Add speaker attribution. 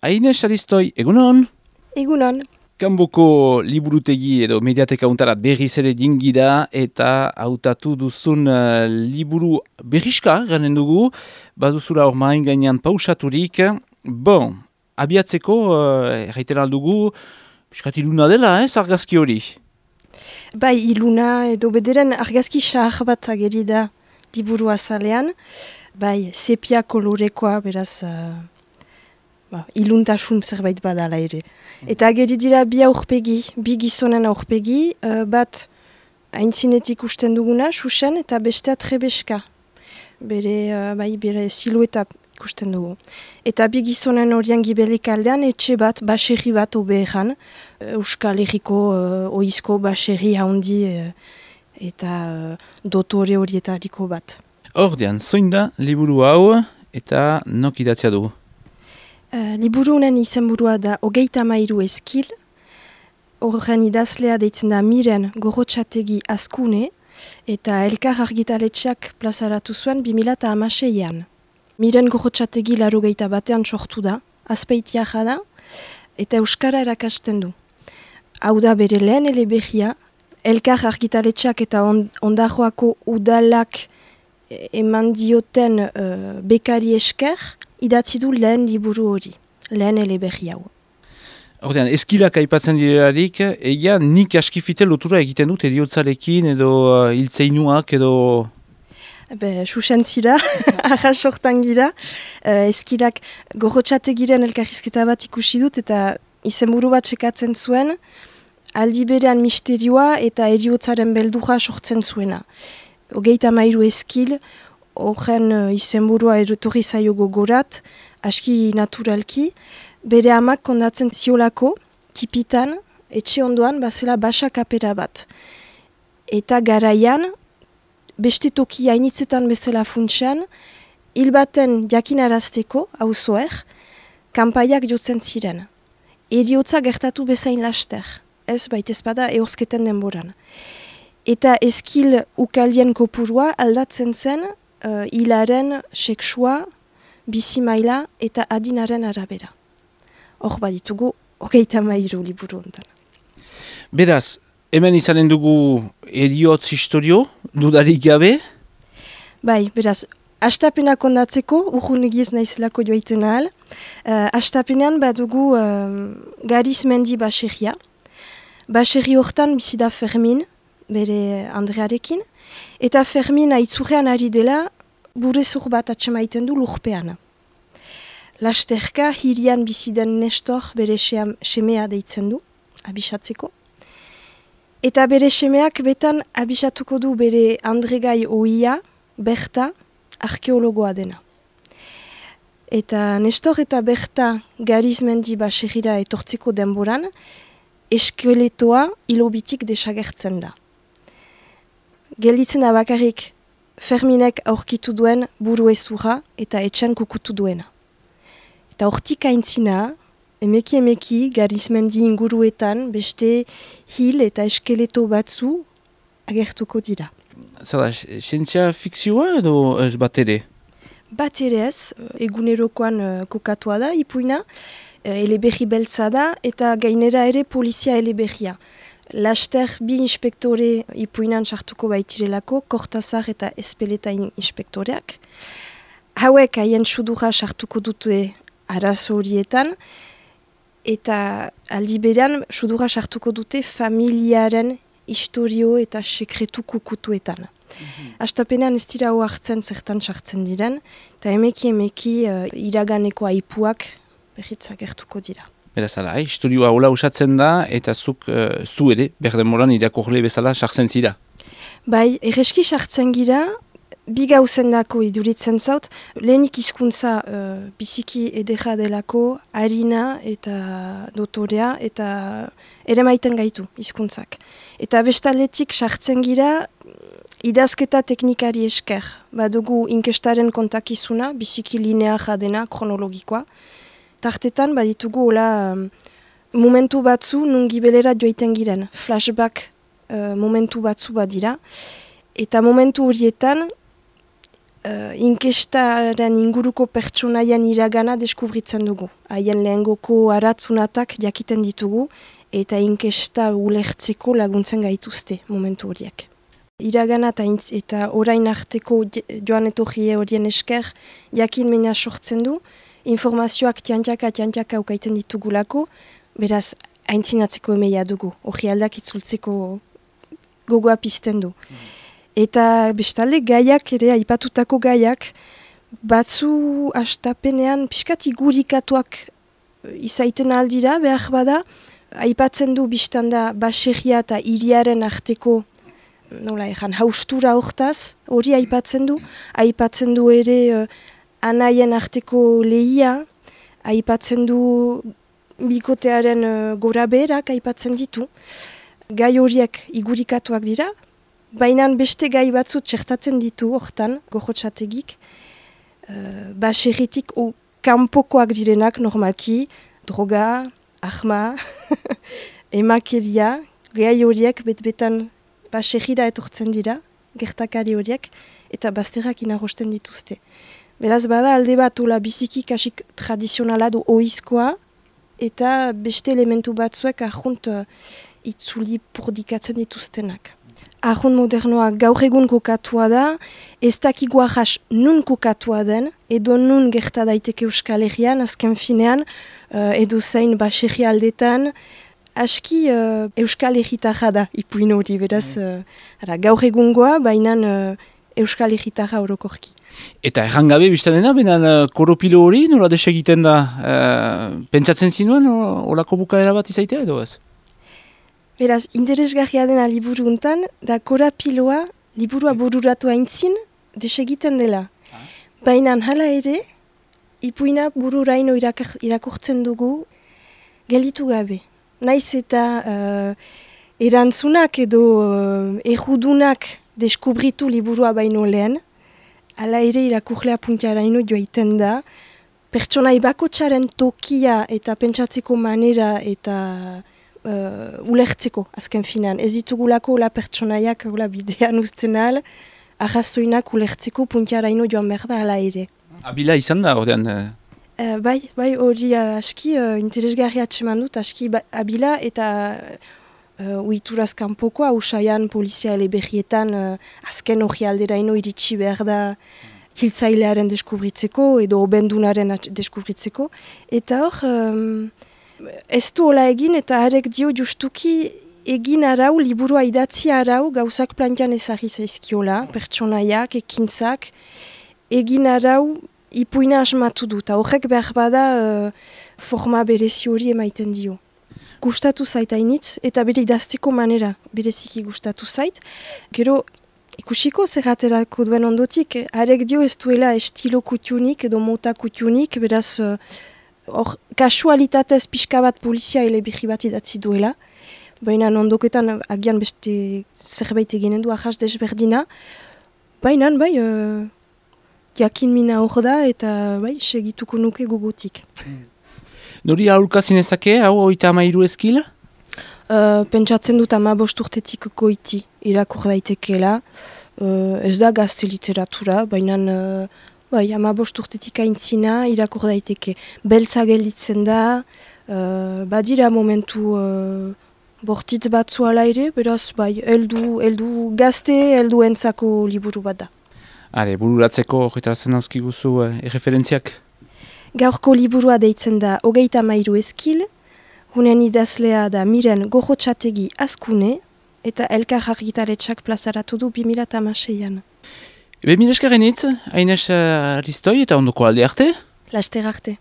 Speaker 1: Aine Saristoi, egunon?
Speaker 2: Egunon.
Speaker 1: Kanboko liburutegi edo mediateka untara berriz ere dingida eta hautatu duzun uh, liburu berriska ganen dugu, baduzura hor main gainean pausaturik. Bon, abiatzeko, uh, erraiten aldugu, piskat iluna dela, eh, argazki hori?
Speaker 2: Bai, iluna edo bederen argazki sahar bat ageri da liburu azalean. Bai, sepia kolorekoa, beraz... Uh, ba, iluntasun zerbait badala ere. Eta ageri dira bi aurpegi, bi gizonen aurpegi, uh, bat haintzinetik usten duguna, susen, eta bestea trebeska. Bere, uh, bai, bere silueta ikusten dugu. Eta bi gizonen horian gibelik aldean, etxe bat, baserri bat obehan, Euskal Herriko uh, oizko baserri haundi uh, eta uh, dotore horietariko bat.
Speaker 1: Ordean, zoin da, liburu hau eta nok idatzia dugu?
Speaker 2: Uh, liburu honen izenburua da hogeita mairu eskil, horren idazlea deitzen da miren gorotxategi askune, eta elkar argitaletxeak plazaratu zuen 2006an. Miren gorotxategi laro geita batean sortu da, azpeitia da, eta euskara erakasten du. Hau da bere lehen eleberria, elkar argitaletxeak eta on, udalak eman dioten uh, bekari esker, idatzi du lehen liburu hori, lehen eleberri hau.
Speaker 1: Ordean, eskilak aipatzen direlarik, egia nik askifite lotura egiten dut ediotzarekin edo uh, iltzeinuak edo...
Speaker 2: Be, susen zira, arras sortan gira. Uh, eskilak gorrotxategiren elkarrizketa bat ikusi dut eta izenburu bat sekatzen zuen, aldi berean misterioa eta eriotzaren beldura sortzen zuena. Ogeita mairu eskil, horren uh, izenburua erotorri zaio gogorat, aski naturalki, bere amak kondatzen ziolako, tipitan, etxe ondoan, bazela basa kapera bat. Eta garaian, beste toki hainitzetan bezala funtsean, hil baten jakinarazteko, hau zoer, kampaiak jotzen ziren. Eriotza gertatu bezain laster, ez baitez bada eosketen denboran. Eta eskil ukaldien kopurua aldatzen zen uh, hilaren seksua, bizi maila eta adinaren arabera. Hor baditugu, hogeita mairu liburu ontan.
Speaker 1: Beraz, hemen izanen dugu ediotz historio, dudarik gabe?
Speaker 2: Bai, beraz, Astapena kondatzeko, urgun egiz nahizelako joaiten ahal. Uh, Astapenean badugu uh, gariz mendi baserria. Baserri hortan bizida Fermin, bere Andrearekin. Eta Fermin aitzurrean ari dela, burezur bat atxemaiten du lurpean. Lasterka, hirian biziden Nestor bere semea deitzen du, abisatzeko. Eta bere semeak betan abisatuko du bere Andregai oia, Berta, arkeologoa dena. Eta Nestor eta Berta garizmendi baserira etortzeko denboran, eskeletoa ilobitik desagertzen da. Gelditzen da bakarrik Ferminek aurkitu duen buru ezura eta etxan kukutu duena. Eta hortik aintzina, emeki emeki garizmendi inguruetan beste hil eta eskeleto batzu agertuko dira.
Speaker 1: Zara, zientzia fikzioa edo ez bat ere?
Speaker 2: Bat ere ez, egunerokoan uh, kokatua da, ipuina, uh, eleberri beltza da eta gainera ere polizia eleberria. Laster bi inspektore ipuinan sartuko baitirelako, Kortazar eta Espeleta inspektoreak. Hauek haien sudura sartuko dute arazo horietan, eta aldi berean sudura sartuko dute familiaren historio eta sekretu kukutuetan. Mm -hmm. Astapenean ez dira hartzen zertan sartzen diren, eta emeki emeki uh, iraganeko aipuak behitzak gertuko dira.
Speaker 1: Beraz, ala, eh? historioa hola usatzen da, eta zuk, uh, zu ere, berdemoran irakorle bezala sartzen zira.
Speaker 2: Bai, erreski sartzen gira, bi gauzen dako iduritzen zaut, lehenik hizkuntza uh, biziki edera delako, harina eta dotorea, eta ere maiten gaitu hizkuntzak. Eta bestaletik sartzen gira, idazketa teknikari esker, badugu inkestaren kontakizuna, biziki linea jadena, kronologikoa, tartetan baditugu hola um, momentu batzu nungi belera joaiten giren, flashback uh, momentu batzu badira. Eta momentu horietan uh, inkestaren inguruko pertsonaian iragana deskubritzen dugu. Haien lehengoko aratzunatak jakiten ditugu eta inkesta ulertzeko laguntzen gaituzte momentu horiek. Iragana eta orain arteko joan etorrie horien esker jakin mena sortzen du, informazioak tiantaka tiantaka ukaiten ditugulako, beraz aintzinatzeko emeia dugu, hori aldak itzultzeko gogoa pizten du. Eta bestalde gaiak ere, aipatutako gaiak, batzu astapenean piskat igurikatuak eh, izaiten aldira, behar bada, aipatzen du biztanda baserria eta iriaren arteko nola egan, haustura hortaz, hori aipatzen du, aipatzen du ere uh, anaien arteko lehia, aipatzen du bikotearen uh, gora berak aipatzen ditu. Gai horiek igurikatuak dira, baina beste gai batzu txertatzen ditu hortan, gohotxategik, uh, baserritik o kanpokoak direnak normalki, droga, ahma, emakeria, gai horiek bet-betan baserrira etortzen dira, gertakari horiek, eta bazterrak inarosten dituzte. Beraz bada alde bat ula biziki kasik tradizionala du oizkoa, eta beste elementu batzuek ahunt uh, itzuli purdikatzen dituztenak. Ahun modernoa gaur egun kokatua da, ez dakigua jas nun kokatua den, edo nun gerta daiteke euskal herrian, azken finean, uh, edo zain baserri aldetan, aski uh, euskal herritarra da, ipuin hori, beraz, uh, gaur egungoa, baina uh, euskal herritarra orokorki.
Speaker 1: Eta errangabe biztan dena, benen uh, koropilo hori, nola desegiten da, uh, pentsatzen zinuen, olako bukaera bat izaitea edo ez?
Speaker 2: Beraz, interesgarria dena liburu untan, da korapiloa, liburua bururatu haintzin, desegiten dela. Ah. Baina hala ere, ipuina bururaino irakurtzen dugu, gelitu gabe. Naiz eta uh, erantzunak edo uh, errudunak deskubritu liburua baino lehen, ala ere irakurlea puntiara ino joaiten da, pertsona ibakotxaren tokia eta pentsatzeko manera eta uh, ulertzeko azken finan. Ez ditugulako la pertsonaiak la bidean usten al, arrazoinak ulertzeko puntiara ino joan behar da ala ere.
Speaker 1: Abila izan da ordean?
Speaker 2: Uh, bai, bai hori uh, aski uh, interesgarri atseman dut, aski ba, abila eta uh, uituraz kanpokoa, usaian polizia eleberrietan uh, azken hori aldera ino iritsi behar da hiltzailearen deskubritzeko edo obendunaren deskubritzeko. Eta hor, um, ez du hola egin eta harek dio justuki egin arau, liburua idatzi arau, gauzak plantian ezagri zaizkiola, pertsonaiak, ekintzak, egin arau, ipuina asmatu dut. Horrek behar bada uh, forma berezi hori emaiten dio gustatu zait hainitz, eta bere idazteko manera bereziki gustatu zait. Gero, ikusiko zerraterako duen ondotik, arek dio ez duela estilo kutiunik edo mota kutiunik, beraz, eh, hor, kasualitatez pixka bat polizia ele bat idatzi duela, baina ondoketan agian beste zerbait eginen du ahas desberdina, baina, bai, uh, jakin mina hor da eta bai, segituko nuke gugutik. Mm.
Speaker 1: Nori aurka zinezake, hau oita amairu ezkila?
Speaker 2: Uh, pentsatzen dut ama bosturtetik goiti irakur daitekeela. Uh, ez da gazte literatura, baina uh, bai, ama bosturtetik aintzina irakur daiteke. Beltza gelditzen da, uh, badira momentu uh, bortitz batzu ala ere, beraz, bai, eldu, eldu gazte, eldu entzako liburu bat da.
Speaker 1: Hale, bururatzeko, eta zen guzu, uh, erreferentziak?
Speaker 2: Gaurko liburua deitzen da hogeita mairu eskil, hunen idazlea da miren gohotxategi askune, eta elkar argitaretsak plazaratu du 2008an.
Speaker 1: Ebe, mire eskarrenitz, hainez uh, aristoi eta ondoko alde arte?
Speaker 2: Laster arte.